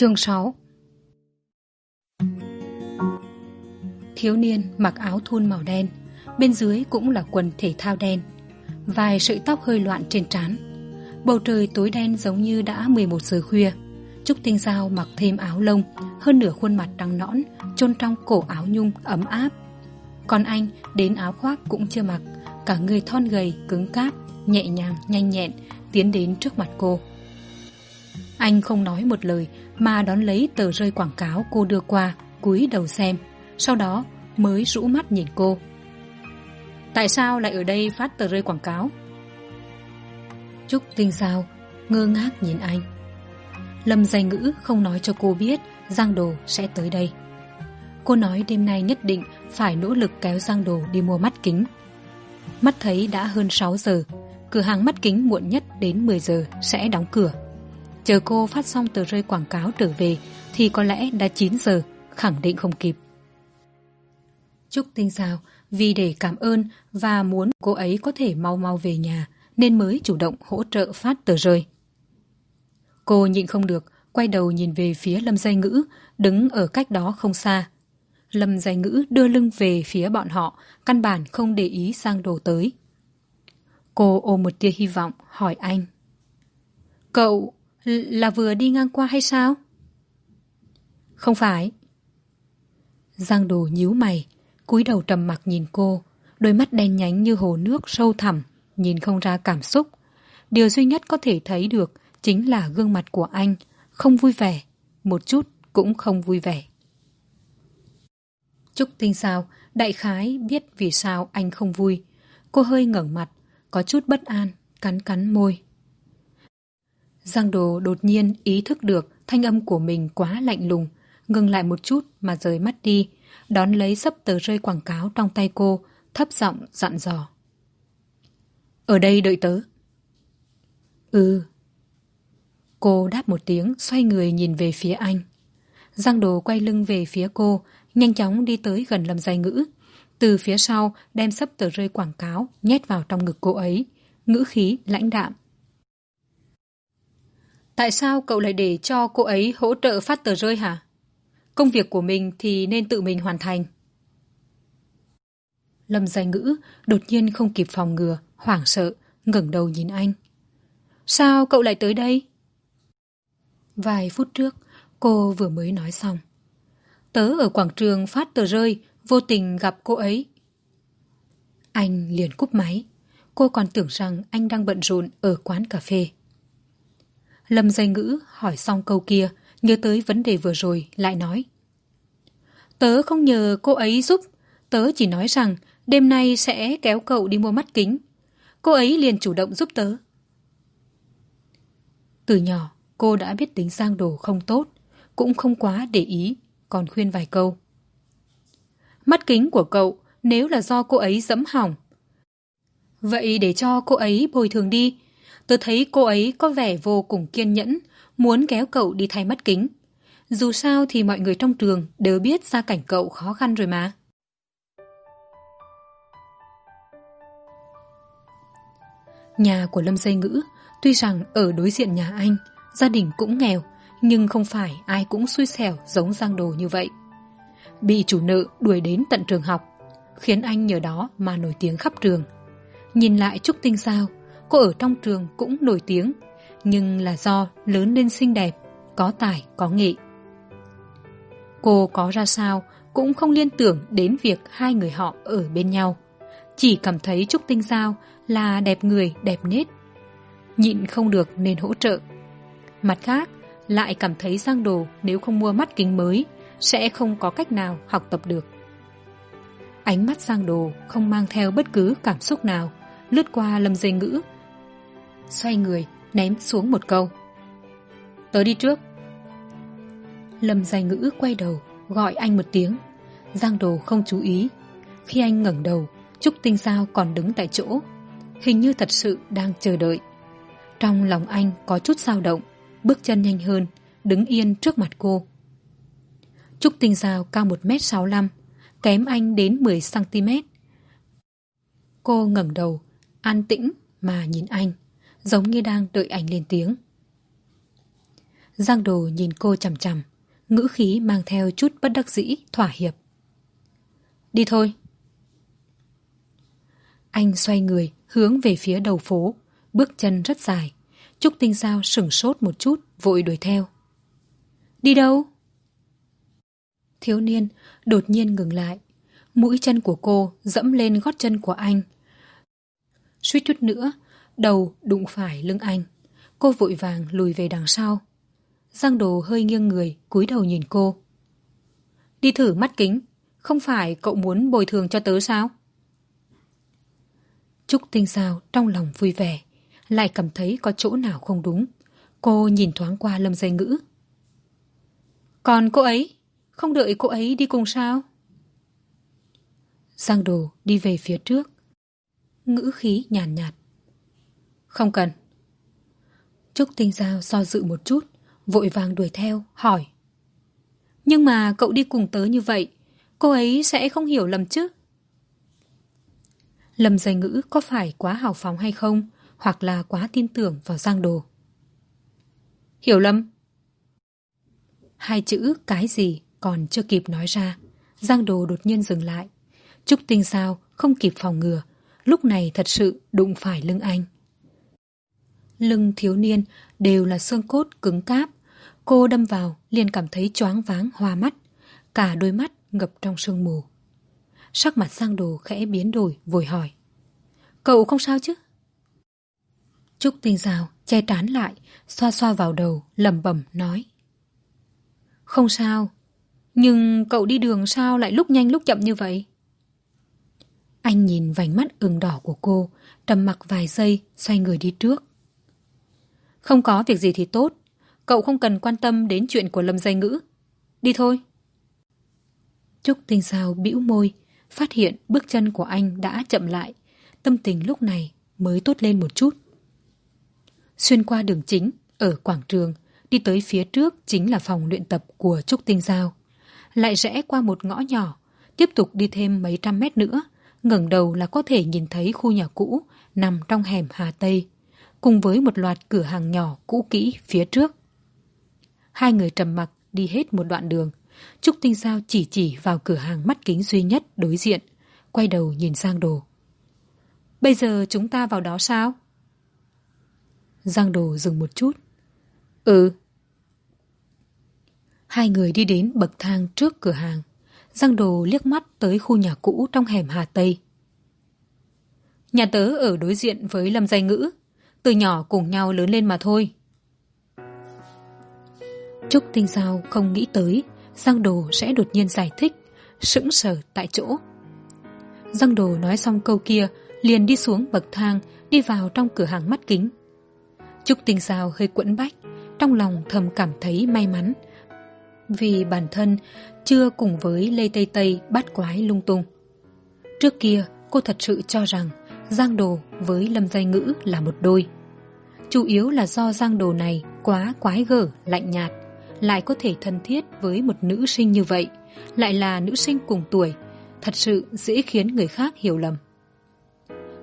Chương sáu. Thiếu niên mặc áo thun màu đen Bên dưới cũng là quần thể thao đen. Vài sợi tóc hơi loạn trên trán. Bầu trời tối đen giống như đã 11 giờ khuya. Trúc Tinh Giao mặc thêm áo lông Hơn nửa khuôn mặt trắng nõn chôn trong cổ áo nhung ấm áp. Còn anh đến áo khoác cũng chưa mặc Cả người thon gầy, cứng cáp Nhẹ nhàng, nhanh nhẹn Tiến đến trước mặt cô. Anh không nói một lời, Mà đón lấy tờ rơi quảng cáo cô đưa qua, cúi đầu xem. Sau đó, mới rũ mắt nhìn cô. Tại sao lại ở đây phát tờ rơi quảng cáo? Trúc Tinh sao ngơ ngác nhìn anh. Lâm dây ngữ không nói cho cô biết Giang Đồ sẽ tới đây. Cô nói đêm nay nhất định phải nỗ lực kéo Giang Đồ đi mua mắt kính. Mắt thấy đã hơn sáu giờ, Cửa hàng mắt kính muộn nhất đến 10 giờ sẽ đóng cửa. Chờ cô phát xong tờ rơi quảng cáo trở về Thì có lẽ đã chín giờ Khẳng định không kịp Trúc Tinh Giao vì để cảm ơn và muốn cô ấy có thể mau mau về nhà nên mới chủ động hỗ trợ phát tờ rơi. Cô nhịn không được, quay đầu nhìn về phía Lâm Giai Ngữ, đứng ở cách đó không xa. Lâm Giai Ngữ đưa lưng về phía bọn họ, căn bản không để ý sang đồ tới. Cô ôm một tia hy vọng, hỏi anh. Cậu là vừa đi ngang qua hay sao? Không phải. Giang đồ nhíu mày, cúi đầu trầm mặc nhìn cô, đôi mắt đen nhánh như hồ nước sâu thẳm, nhìn không ra cảm xúc. Điều duy nhất có thể thấy được chính là gương mặt của anh, không vui vẻ, một chút cũng không vui vẻ. Trúc Tinh sao, đại khái biết vì sao anh không vui. Cô hơi ngẩng mặt, có chút bất an, cắn cắn môi. Giang Đồ đột nhiên ý thức được thanh âm của mình quá lạnh lùng, ngừng lại một chút mà rời mắt đi, đón lấy sấp tờ rơi quảng cáo trong tay cô, thấp giọng dặn dò. Ở đây đợi tớ. Ừ. Cô đáp một tiếng, xoay người nhìn về phía anh. Giang đồ quay lưng về phía cô, nhanh chóng đi tới gần lâm giai ngữ. Từ phía sau đem sấp tờ rơi quảng cáo nhét vào trong ngực cô ấy, ngữ khí lãnh đạm. Tại sao cậu lại để cho cô ấy hỗ trợ phát tờ rơi hả? Công việc của mình thì nên tự mình hoàn thành. Lâm giai ngữ đột nhiên không kịp phòng ngừa, hoảng sợ, ngẩng đầu nhìn anh. Sao cậu lại tới đây? Vài phút trước, cô vừa mới nói xong. Tớ ở quảng trường phát tờ rơi, vô tình gặp cô ấy. Anh liền cúp máy. Cô còn tưởng rằng anh đang bận rộn ở quán cà phê. Lâm dây ngữ hỏi xong câu kia, nhớ tới vấn đề vừa rồi, lại nói. Tớ không nhờ cô ấy giúp, tớ chỉ nói rằng đêm nay sẽ kéo cậu đi mua mắt kính. Cô ấy liền chủ động giúp tớ. Từ nhỏ, cô đã biết tính giang đồ không tốt, cũng không quá để ý, còn khuyên vài câu. Mắt kính của cậu nếu là do cô ấy dẫm hỏng. Vậy để cho cô ấy bồi thường đi. Tớ thấy cô ấy có vẻ vô cùng kiên nhẫn, muốn kéo cậu đi thay mắt kính. Dù sao thì mọi người trong trường đều biết gia cảnh cậu khó khăn rồi mà. Nhà của Lâm Dây Ngữ tuy rằng ở đối diện nhà anh, gia đình cũng nghèo, nhưng không phải ai cũng xui xẻo giống Giang Đồ như vậy. Bị chủ nợ đuổi đến tận trường học, khiến anh nhờ đó mà nổi tiếng khắp trường. Nhìn lại Trúc Tinh Giao, cô ở trong trường cũng nổi tiếng, nhưng là do lớn lên xinh đẹp, có tài, có nghệ. Cô có ra sao cũng không liên tưởng đến việc hai người họ ở bên nhau. Chỉ cảm thấy Trúc Tinh Giao là đẹp người, đẹp nết. Nhịn không được nên hỗ trợ. Mặt khác, lại cảm thấy Giang Đồ nếu không mua mắt kính mới sẽ không có cách nào học tập được. Ánh mắt Giang Đồ không mang theo bất cứ cảm xúc nào, lướt qua lâm dây ngữ. Xoay người, ném xuống một câu. Tớ đi trước. Lâm dài ngữ quay đầu, gọi anh một tiếng. Giang đồ không chú ý. Khi anh ngẩng đầu, Trúc Tinh Sao còn đứng tại chỗ. Hình như thật sự đang chờ đợi. Trong lòng anh có chút dao động, bước chân nhanh hơn, đứng yên trước mặt cô. Trúc Tinh Sao cao một m sáu kém anh đến 10cm. Cô ngẩng đầu, an tĩnh mà nhìn anh, giống như đang đợi anh lên tiếng. giang đồ nhìn cô chằm chằm, ngữ khí mang theo chút bất đắc dĩ, thỏa hiệp. Đi thôi. Anh xoay người, hướng về phía đầu phố, bước chân rất dài. Trúc tinh sao sửng sốt một chút, vội đuổi theo. Đi đâu? Thiếu niên đột nhiên ngừng lại. Mũi chân của cô dẫm lên gót chân của anh. Suýt chút nữa đầu đụng phải lưng anh. Cô vội vàng lùi về đằng sau. Giang đồ hơi nghiêng người cúi đầu nhìn cô. Đi thử mắt kính không phải cậu muốn bồi thường cho tớ sao? Trúc tinh sao trong lòng vui vẻ lại cảm thấy có chỗ nào không đúng. Cô nhìn thoáng qua lâm dây ngữ. Còn cô ấy? Không đợi cô ấy đi cùng sao? Giang đồ đi về phía trước. Ngữ khí nhàn nhạt, nhạt không cần. Trúc tinh giao so dự một chút, vội vàng đuổi theo, hỏi. Nhưng mà cậu đi cùng tớ như vậy, cô ấy sẽ không hiểu lầm chứ? Lầm dây ngữ có phải quá hào phóng hay không, hoặc là quá tin tưởng vào giang đồ? Hiểu lầm. Hai chữ cái gì còn chưa kịp nói ra, giang đồ đột nhiên dừng lại. Trúc tinh giao không kịp phòng ngừa, lúc này thật sự đụng phải lưng anh lưng thiếu niên đều là xương cốt cứng cáp. Cô đâm vào liền cảm thấy choáng váng, hoa mắt. Cả đôi mắt ngập trong sương mù. Sắc mặt sang đồ khẽ biến đổi, vội hỏi. Cậu không sao chứ? Trúc tinh Giao che trán lại, xoa xoa vào đầu, lẩm bẩm nói. Không sao, nhưng cậu đi đường sao lại lúc nhanh lúc chậm như vậy? Anh nhìn vành mắt ửng đỏ của cô, trầm mặc vài giây, xoay người đi trước không có việc gì thì tốt. Cậu không cần quan tâm đến chuyện của lâm dây ngữ. Đi thôi. Trúc tinh sao bĩu môi, phát hiện bước chân của anh đã chậm lại. Tâm tình lúc này mới tốt lên một chút. Xuyên qua đường chính, ở quảng trường, đi tới phía trước chính là phòng luyện tập của trúc tinh giao. Lại rẽ qua một ngõ nhỏ, tiếp tục đi thêm mấy trăm mét nữa, ngẩng đầu là có thể nhìn thấy khu nhà cũ nằm trong hẻm hà tây cùng với một loạt cửa hàng nhỏ cũ kỹ phía trước. Hai người trầm mặc đi hết một đoạn đường. Trúc tinh giao chỉ chỉ vào cửa hàng mắt kính duy nhất đối diện, quay đầu nhìn sang đồ. Bây giờ chúng ta vào đó sao? Giang đồ dừng một chút. Ừ. Hai người đi đến bậc thang trước cửa hàng. Giang đồ liếc mắt tới khu nhà cũ trong hẻm hà tây. Nhà tớ ở đối diện với lâm giai ngữ từ nhỏ cùng nhau lớn lên mà thôi. Trúc tinh giao không nghĩ tới, giang đồ sẽ đột nhiên giải thích, sững sờ tại chỗ. Giang đồ nói xong câu kia, liền đi xuống bậc thang, đi vào trong cửa hàng mắt kính. Trúc tinh giao hơi quẫn bách, trong lòng thầm cảm thấy may mắn, vì bản thân chưa cùng với lê tây tây bắt quái lung tung. Trước kia, cô thật sự cho rằng giang đồ với lâm giai ngữ là một đôi chủ yếu là do giang đồ này quá quái gở, lạnh nhạt, lại có thể thân thiết với một nữ sinh như vậy, lại là nữ sinh cùng tuổi, thật sự dễ khiến người khác hiểu lầm.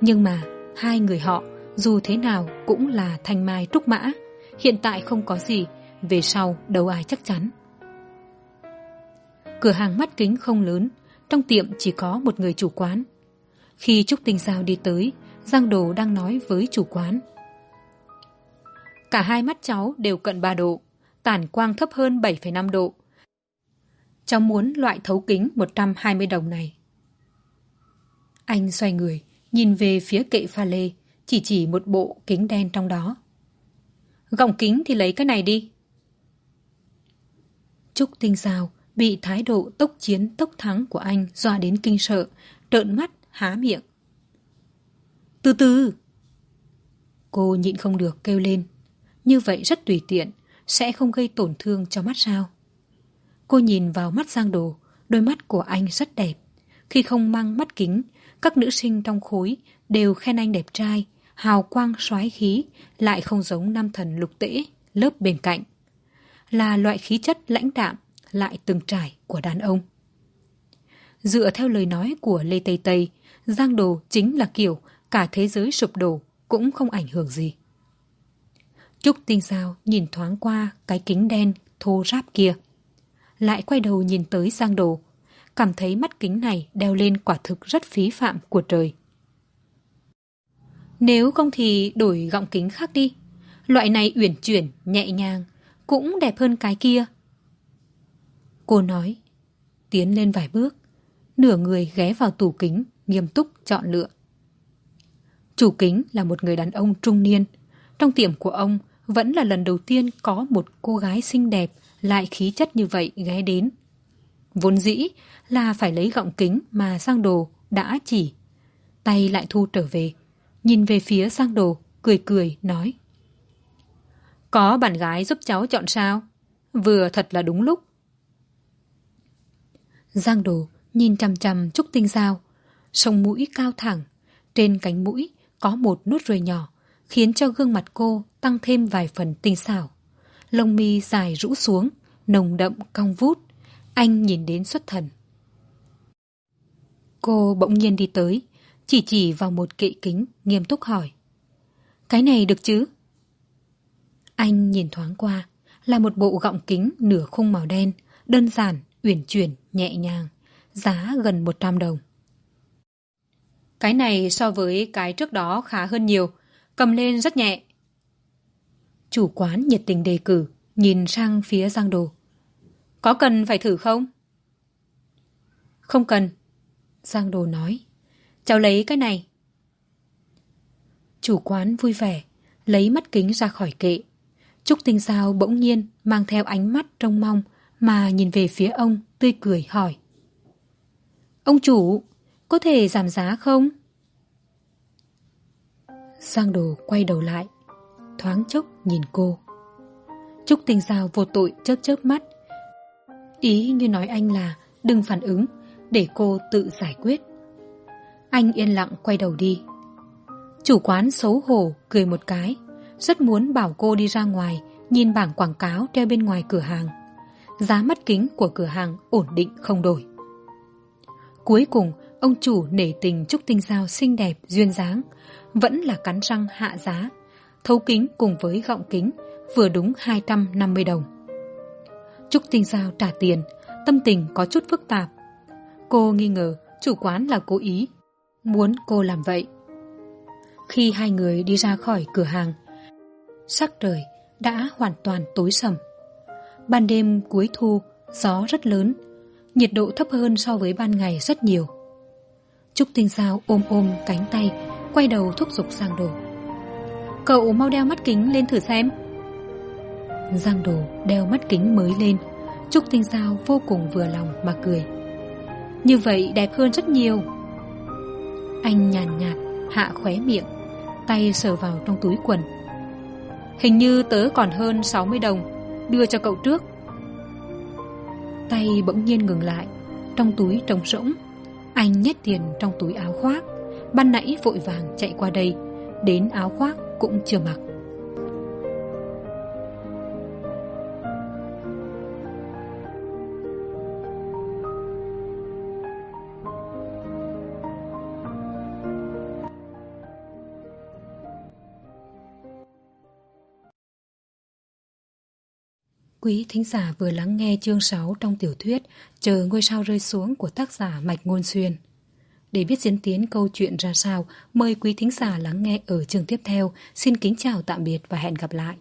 Nhưng mà, hai người họ, dù thế nào cũng là thanh mai trúc mã, hiện tại không có gì, về sau đâu ai chắc chắn. Cửa hàng mắt kính không lớn, trong tiệm chỉ có một người chủ quán. Khi trúc tinh giao đi tới, giang đồ đang nói với chủ quán cả hai mắt cháu đều cận ba độ tản quang thấp hơn bảy năm độ. Cháu muốn loại thấu kính một trăm hai mươi đồng này. Anh xoay người, nhìn về phía kệ pha lê, chỉ chỉ một bộ kính đen trong đó. Gọng kính thì lấy cái này đi. Trúc tinh giao bị thái độ tốc chiến tốc thắng của anh dọa đến kinh sợ, trợn mắt, há miệng. Từ từ. Cô nhịn không được kêu lên như vậy rất tùy tiện, sẽ không gây tổn thương cho mắt sao? Cô nhìn vào mắt giang đồ, đôi mắt của anh rất đẹp. Khi không mang mắt kính, các nữ sinh trong khối đều khen anh đẹp trai, hào quang xoái khí, lại không giống nam thần lục tễ, lớp bên cạnh. Là loại khí chất lãnh đạm, lại từng trải của đàn ông. Dựa theo lời nói của lê tây tây, giang đồ chính là kiểu cả thế giới sụp đổ cũng không ảnh hưởng gì. Trúc Tinh Giao nhìn thoáng qua cái kính đen thô ráp kia. Lại quay đầu nhìn tới Giang Đồ. Cảm thấy mắt kính này đeo lên quả thực rất phí phạm của trời. Nếu không thì đổi gọng kính khác đi. Loại này uyển chuyển, nhẹ nhàng, cũng đẹp hơn cái kia. Cô nói, tiến lên vài bước, nửa người ghé vào tủ kính, nghiêm túc chọn lựa. Chủ kính là một người đàn ông trung niên. Trong tiệm của ông vẫn là lần đầu tiên có một cô gái xinh đẹp lại khí chất như vậy ghé đến. Vốn dĩ là phải lấy gọng kính mà sang đồ đã chỉ. Tay lại thu trở về, nhìn về phía sang đồ, cười cười, nói. Có bạn gái giúp cháu chọn sao? Vừa thật là đúng lúc. Giang đồ nhìn chằm chằm Trúc Tinh Giao, sông mũi cao thẳng, trên cánh mũi có một nốt ruồi nhỏ, khiến cho gương mặt cô tăng thêm vài phần tinh xảo. Lông mi dài rũ xuống, nồng đậm cong vút, anh nhìn đến xuất thần. Cô bỗng nhiên đi tới, chỉ chỉ vào một kệ kính, nghiêm túc hỏi. Cái này được chứ? Anh nhìn thoáng qua, là một bộ gọng kính nửa khung màu đen, đơn giản, uyển chuyển, nhẹ nhàng, giá gần 100 đồng. Cái này so với cái trước đó khá hơn nhiều, cầm lên rất nhẹ. Chủ quán nhiệt tình đề cử, nhìn sang phía Giang Đồ. Có cần phải thử không? Không cần. Giang Đồ nói. Cháu lấy cái này. Chủ quán vui vẻ, lấy mắt kính ra khỏi kệ. Trúc Tinh Giao bỗng nhiên mang theo ánh mắt trông mong mà nhìn về phía ông tươi cười hỏi. Ông chủ, có thể giảm giá không? Giang đồ quay đầu lại, thoáng chốc nhìn cô. Trúc Tinh Giao vô tội chớp chớp mắt. Ý như nói anh là đừng phản ứng, để cô tự giải quyết. Anh yên lặng quay đầu đi. Chủ quán xấu hổ cười một cái, rất muốn bảo cô đi ra ngoài nhìn bảng quảng cáo treo bên ngoài cửa hàng. Giá mắt kính của cửa hàng ổn định không đổi. Cuối cùng, ông chủ nể tình Trúc Tinh Giao xinh đẹp, duyên dáng, vẫn là cắn răng hạ giá, thấu kính cùng với gọng kính, vừa đúng hai trăm năm mươi đồng. Trúc Tinh Giao trả tiền, tâm tình có chút phức tạp. Cô nghi ngờ chủ quán là cố ý, muốn cô làm vậy. Khi hai người đi ra khỏi cửa hàng, sắc trời đã hoàn toàn tối sầm. Ban đêm cuối thu, gió rất lớn, nhiệt độ thấp hơn so với ban ngày rất nhiều. Trúc Tinh Giao ôm ôm cánh tay, quay đầu thúc giục sang Đồ. Cậu mau đeo mắt kính lên thử xem. Giang Đồ đeo mắt kính mới lên, Trúc Tinh Giao vô cùng vừa lòng mà cười. Như vậy đẹp hơn rất nhiều. Anh nhàn nhạt, hạ khóe miệng, tay sờ vào trong túi quần. Hình như tớ còn hơn 60 đồng, đưa cho cậu trước. Tay bỗng nhiên ngừng lại, trong túi trống rỗng. Anh nhét tiền trong túi áo khoác, ban nãy vội vàng chạy qua đây, đến áo khoác cũng chưa mặc. Quý thính giả vừa lắng nghe chương 6 trong tiểu thuyết Chờ ngôi sao rơi xuống của tác giả Mạch Ngôn Xuyên. Để biết diễn tiến câu chuyện ra sao, mời quý thính giả lắng nghe ở chương tiếp theo. Xin kính chào tạm biệt và hẹn gặp lại.